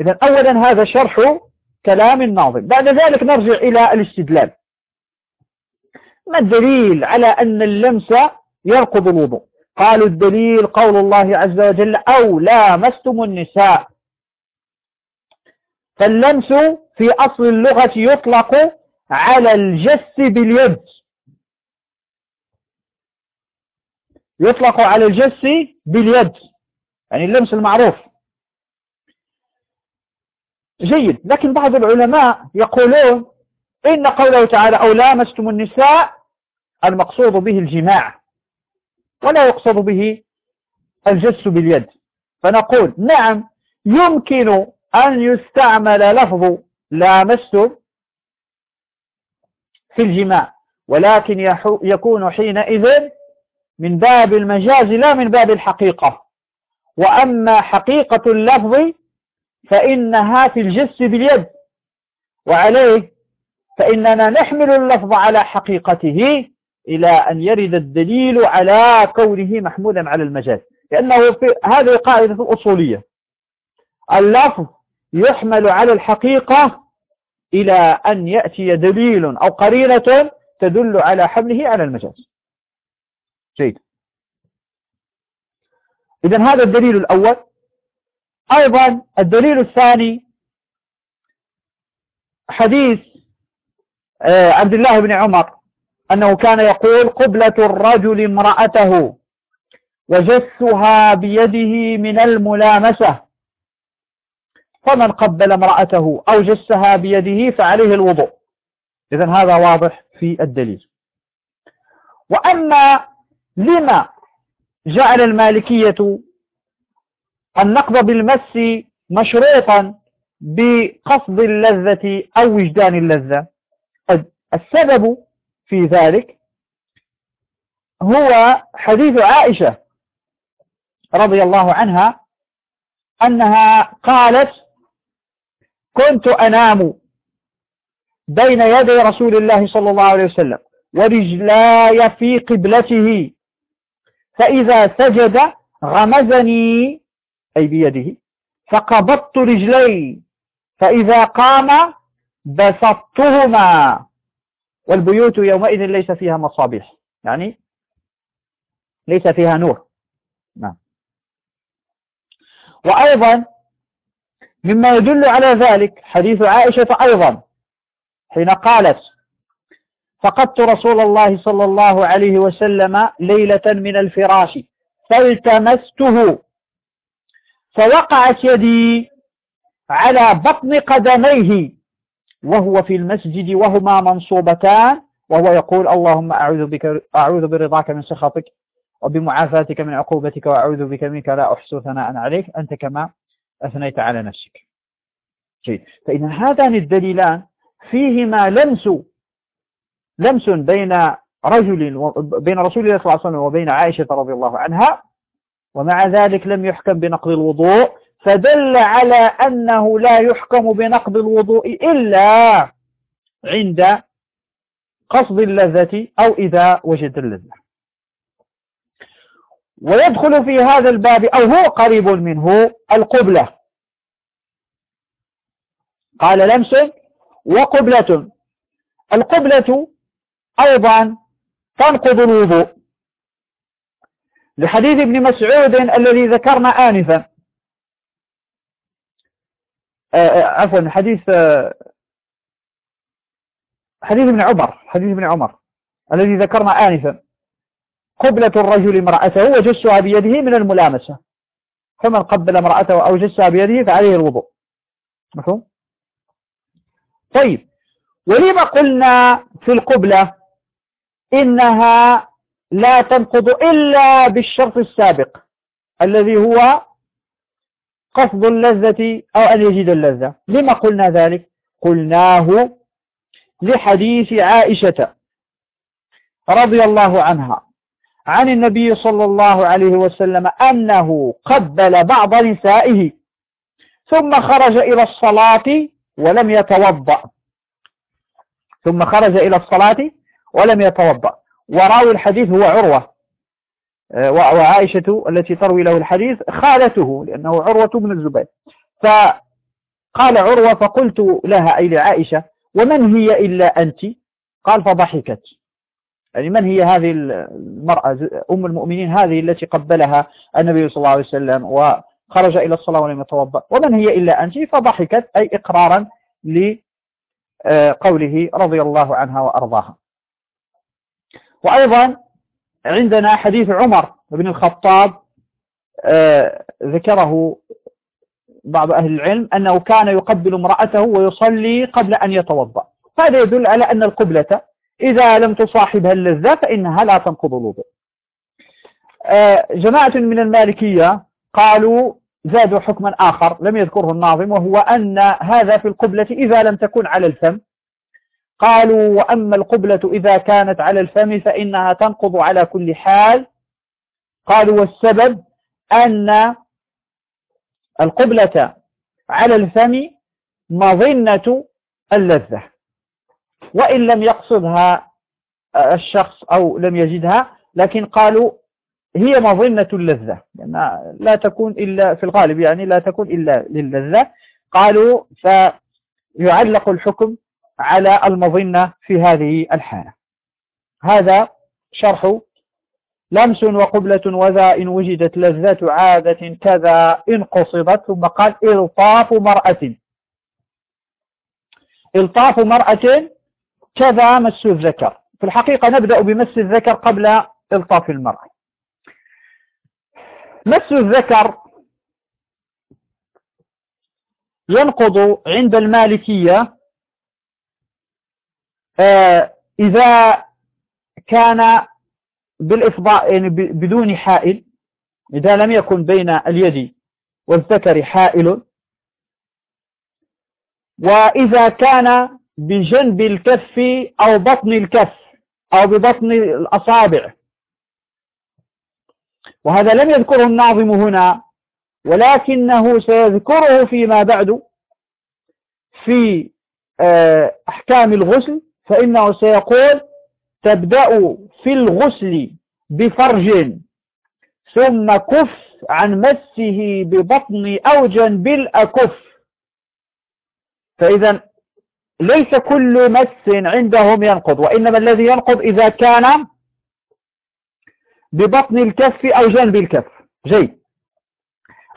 إذا أولا هذا شرح كلام الناظم بعد ذلك نرجع إلى الاستدلال. ما الدليل على أن اللمس يركض الوضوء؟ قالوا الدليل قول الله عز وجل أو لامستم النساء. فاللمس في أصل اللغة يطلق على الجس باليد. يطلق على الجس باليد يعني اللمس المعروف. جيد لكن بعض العلماء يقولون إن قوله تعالى أو لامستم النساء المقصود به الجماع ولا يقصد به الجس باليد. فنقول نعم يمكن أن يستعمل لفظ لامستم في الجماع ولكن يكون حينئذ من باب المجاز لا من باب الحقيقة. وأما حقيقة اللفظ فإنها في الجس باليد وعليه فإننا نحمل اللفظ على حقيقته إلى أن يرد الدليل على كونه محمولا على المجاز. لأنه في هذه قاعدة الأصولية اللفظ يحمل على الحقيقة إلى أن يأتي دليل أو قرينة تدل على حمله على المجاز. جيد. إذا هذا الدليل الأول. أيضا الدليل الثاني حديث عبد الله بن عمر أنه كان يقول قبلة الرجل امرأته وجسها بيده من الملامسة. فمن قبل امرأته أو جسها بيده فعليه الوضوء. إذا هذا واضح في الدليل. وأما لما جعل المالكية النقض بالمس مشروطا بقصد اللذة أو وجدان اللذة السبب في ذلك هو حديث عائشة رضي الله عنها أنها قالت كنت أنام بين يدي رسول الله صلى الله عليه وسلم ورجلاي في قبلته فإذا سجد غمزني أي بيده فقبضت رجلي فإذا قام بسطتهما. والبيوت يومئذ ليس فيها مصابيح. يعني ليس فيها نور. نعم. وأيضا مما يدل على ذلك حديث عائشة أيضا حين قالت فقدت رسول الله صلى الله عليه وسلم ليلة من الفراش فالتمسته فوقعت يدي على بطن قدميه وهو في المسجد وهما منصوبتان وهو يقول اللهم أعوذ بك أعوذ برضاك من سخطك وبمعافاتك من عقوبتك وأعوذ بك منك لا أحصو ثناء عليك أنت كما أثنيت على نفسك. جيد. فإن هذان الدليلان فيهما لمس لمس بين رجل بين رسول الله صلى الله عليه وسلم وبين عائشة رضي الله عنها ومع ذلك لم يحكم بنقض الوضوء فدل على أنه لا يحكم بنقض الوضوء إلا عند قصد اللذة أو إذا وجد اللذة. ويدخل في هذا الباب أو هو قريب منه القبلة. قال لمس وقبلة. القبلة أيضا تنقض الوضوء. لحديث ابن مسعود الذي ذكرنا آنفا. عفوا حديث آه، حديث ابن عمر حديث ابن عمر الذي ذكرنا آنفا. قبلة الرجل امرأته وجسها بيده من الملامسة. فمن قبل امرأته أو جسها بيده فعليه الوضوء. مفهوم؟ طيب ولما قلنا في القبلة إنها لا تنقض إلا بالشرط السابق الذي هو قصد اللذة أو أن يجد اللذة. لما قلنا ذلك؟ قلناه لحديث عائشة رضي الله عنها عن النبي صلى الله عليه وسلم أنه قبل بعض نسائه ثم خرج إلى الصلاة ولم يتوضأ. ثم خرج إلى الصلاة ولم يتوضأ. وراوي الحديث هو عروة. وعائشة التي تروي له الحديث خالته لأنه عروة بن الزبير. فقال عروة فقلت لها أي لعائشة ومن هي إلا أنت؟ قال فضحكت. يعني من هي هذه المرأة أم المؤمنين هذه التي قبلها النبي صلى الله عليه وسلم وخرج إلى الصلاة ولم يتوضأ؟ ومن هي إلا أنت؟ فضحكت أي إقرارا لقوله رضي الله عنها وأرضاها. وأيضا عندنا حديث عمر بن الخطاب آه، ذكره بعض أهل العلم أنه كان يقبل امرأته ويصلي قبل أن يتوضأ. هذا يدل على أن القبلة إذا لم تصاحبها اللذة فإنها لا تنقض الوضوء. آه، جماعة من المالكية قالوا زادوا حكما آخر لم يذكره الناظم وهو أن هذا في القبلة إذا لم تكن على الفم قالوا وأما القبلة إذا كانت على الفم فإنها تنقض على كل حال. قالوا والسبب أن القبلة على الفم مظنة اللذة وإن لم يقصدها الشخص أو لم يجدها لكن قالوا هي مظنة اللذة لأن لا تكون إلا في الغالب يعني لا تكون إلا للذة. قالوا فيعلق الحكم على المظنة في هذه الحالة. هذا شرح لمس وقبلة وذا إن وجدت لذة عادة كذا إن قصدت ثم قال إلطاف مرأة. إلطاف مرأة كذا مس الذكر. في الحقيقة نبدأ بمس الذكر قبل إلطاف المرأة. مس الذكر ينقض عند المالكية إذا كان بالإفضاء يعني بدون حائل إذا لم يكن بين اليد والذكر حائل وإذا كان بجنب الكف أو بطن الكف أو ببطن الأصابع. وهذا لم يذكره الناظم هنا ولكنه سيذكره فيما بعد في آه، أحكام الغسل فإنه سيقول تبدأ في الغسل بفرج ثم كف عن مسه ببطن أو جنب الأكف. فإذا ليس كل مس عندهم ينقض وإنما الذي ينقض إذا كان ببطن الكف أو جنب الكف. جيد.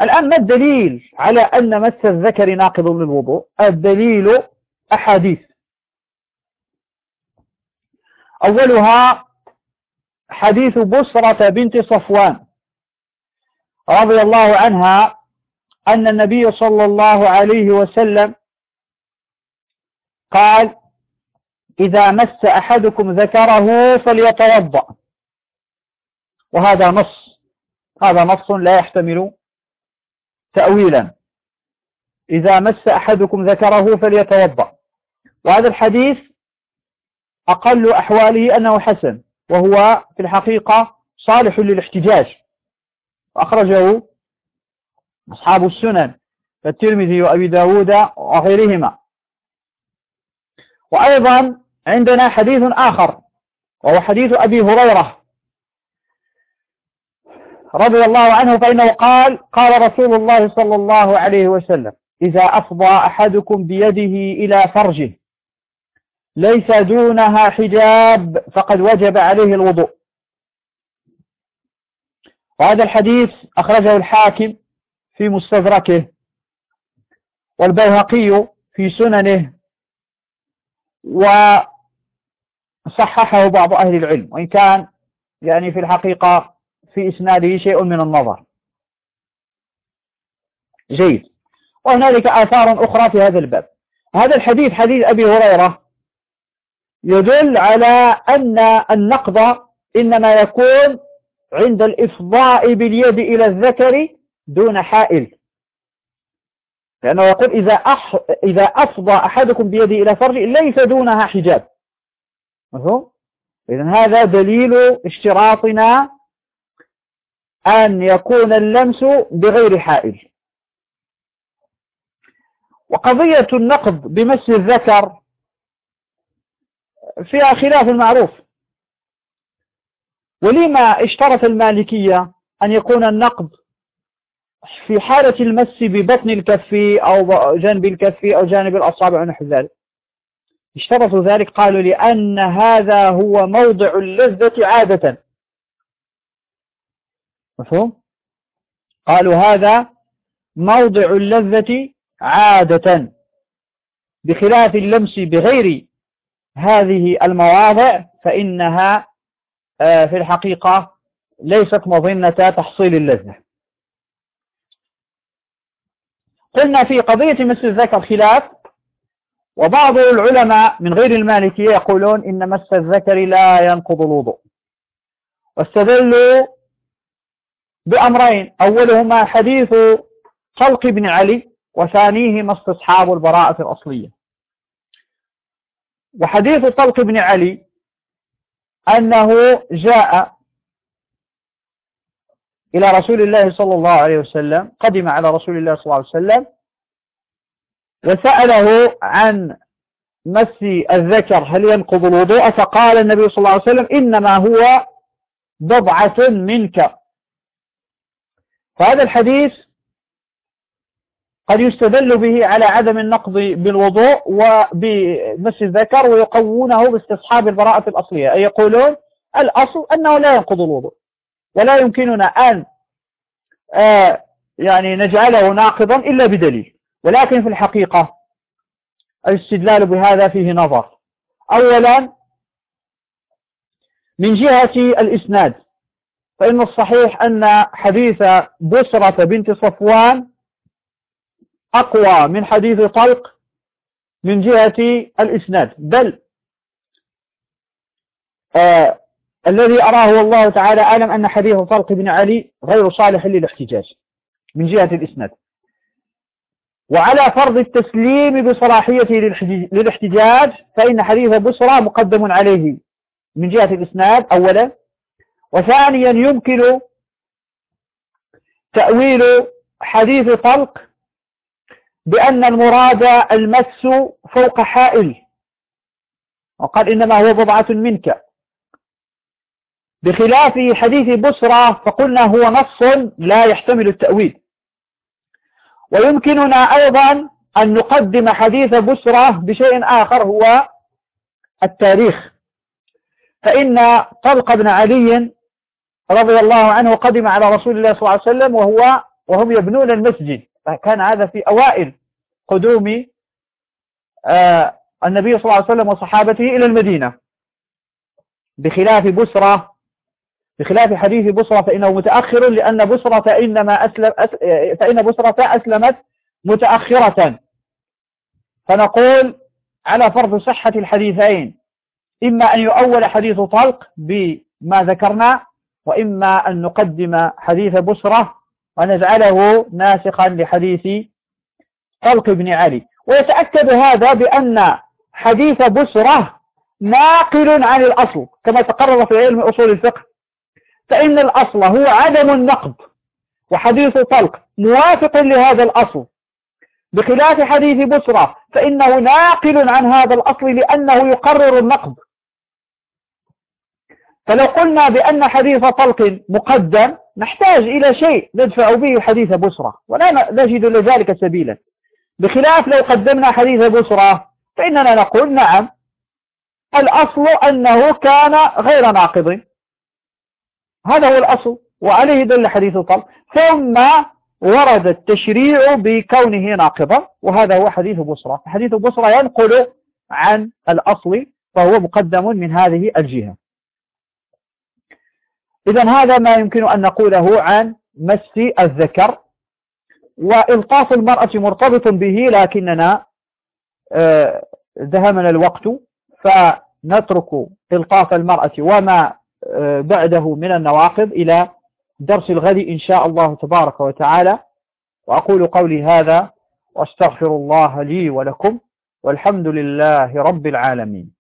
الآن ما الدليل على أن مس الذكر ناقض للوضوء الدليل أحاديث. أولها حديث بصرة بنت صفوان رضي الله عنها أن النبي صلى الله عليه وسلم قال إذا مس أحدكم ذكره فليتوضأ. وهذا نص هذا نص لا يحتمل تأويلا. إذا مس أحدكم ذكره فليتوضأ. وهذا الحديث أقل أحواله أنه حسن وهو في الحقيقة صالح للاحتجاج. أخرجه أصحاب السنن كالترمذي وأبي داود وغيرهما. وأيضا عندنا حديث آخر وهو حديث أبي هريرة رضي الله عنه فإنه قال قال رسول الله صلى الله عليه وسلم إذا أفضى أحدكم بيده إلى فرجه ليس دونها حجاب فقد وجب عليه الوضوء. وهذا الحديث أخرجه الحاكم في مستدركه والبيهقي في سننه وصححه بعض أهل العلم. وإن كان يعني في الحقيقة في إسناده شيء من النظر. جيد. وهنالك آثار أخرى في هذا الباب. هذا الحديث حديث أبي هريرة يدل على أن النقض إنما يكون عند الإفضاء باليد إلى الذكر دون حائل. لأنه يقول إذا, أح... إذا أفضى أحدكم بيده إلى فرجه ليس دونها حجاب. مفهوم؟ إذن هذا دليل اشتراطنا أن يكون اللمس بغير حائل. وقضية النقض بمس الذكر فيها خلاف معروف ولما اشترط المالكية أن يكون النقض في حالة المس ببطن الكف أو جانب الكف أو جانب الأصابع ونحو ذلك. اشترطوا ذلك قالوا لأن هذا هو موضع اللذة عادة. مفهوم؟ قالوا هذا موضع اللذة عادة بخلاف اللمس بغير هذه المواضع فإنها آه، في الحقيقة ليست مظنة تحصيل اللذة. قلنا في قضية مس الذكر خلاف وبعض العلماء من غير المالكية يقولون إن مس الذكر لا ينقض الوضوء. واستدلوا بأمرين أولهما حديث طلق بن علي وثانيهما استصحاب البراءة الأصلية. وحديث طلق بن علي أنه جاء إلى رسول الله صلى الله عليه وسلم قدم على رسول الله صلى الله عليه وسلم وسأله عن مس الذكر هل ينقض الوضوء؟ فقال النبي صلى الله عليه وسلم إنما هو بضعة منك. فهذا الحديث قد يستدل به على عدم النقض بالوضوء وبمس الذكر ويقوونه باستصحاب البراءة الأصلية. أي يقولون الأصل أنه لا ينقض الوضوء. ولا يمكننا أن آه يعني نجعله ناقضا إلا بدليل. ولكن في الحقيقة الاستدلال بهذا فيه نظر. أولا من جهة الإسناد فإن الصحيح أن حديث بسرة بنت صفوان أقوى من حديث طلق من جهة الإسناد. بل آه الذي أراه الله تعالى أعلم أن حديث طلق بن علي غير صالح للاحتجاج من جهة الإسناد. وعلى فرض التسليم بصلاحيته للاحتجاج فإن حديث بصرى مقدم عليه من جهة الإسناد أولا. وثانيا يمكن تأويل حديث طلق بأن المراد المس فوق حائل. وقال إنما هو بضعة منك. بخلاف حديث بصرة فقلنا هو نص لا يحتمل التأويل. ويمكننا أيضا أن نقدم حديث بصرة بشيء آخر هو التاريخ. فإن طلق بن علي رضي الله عنه قدم على رسول الله صلى الله عليه وسلم وهو وهم يبنون المسجد. فكان هذا في أوائل قدوم آه النبي صلى الله عليه وسلم وصحابته إلى المدينة. بخلاف بسرة بخلاف حديث بصرة فإنه متأخر لأن بصرة إنما أسلم فإن بصرة أسلمت متأخرة. فنقول على فرض صحة الحديثين إما أن يؤول حديث طلق بما ذكرنا وإما أن نقدم حديث بصرة ونجعله ناسخا لحديث طلق بن علي. ويتأكد هذا بأن حديث بصرة ناقل عن الأصل كما تقرر في علم أصول الفقه. فإن الأصل هو عدم النقد وحديث طلق موافق لهذا الأصل. بخلاف حديث بصرة فإنه ناقل عن هذا الأصل لأنه يقرر النقد. فلو قلنا بأن حديث طلق مقدم نحتاج إلى شيء ندفع به حديث بصرة ولا نجد لذلك سبيلا. بخلاف لو قدمنا حديث بصرة فإننا نقول نعم. الأصل أنه كان غير ناقض. هذا هو الأصل وعليه دل حديث طلق ثم ورد التشريع بكونه ناقضا وهذا هو حديث بصرة حديث بصرة ينقل عن الأصل فهو مقدم من هذه الجهة. إذا هذا ما يمكن أن نقوله عن مس الذكر وإلطاف المرأة مرتبط به لكننا آه، ذهبنا الوقت فنترك إلطاف المرأة وما آه، بعده من النواقض إلى درس الغد إن شاء الله تبارك وتعالى. وأقول قولي هذا واستغفر الله لي ولكم والحمد لله رب العالمين.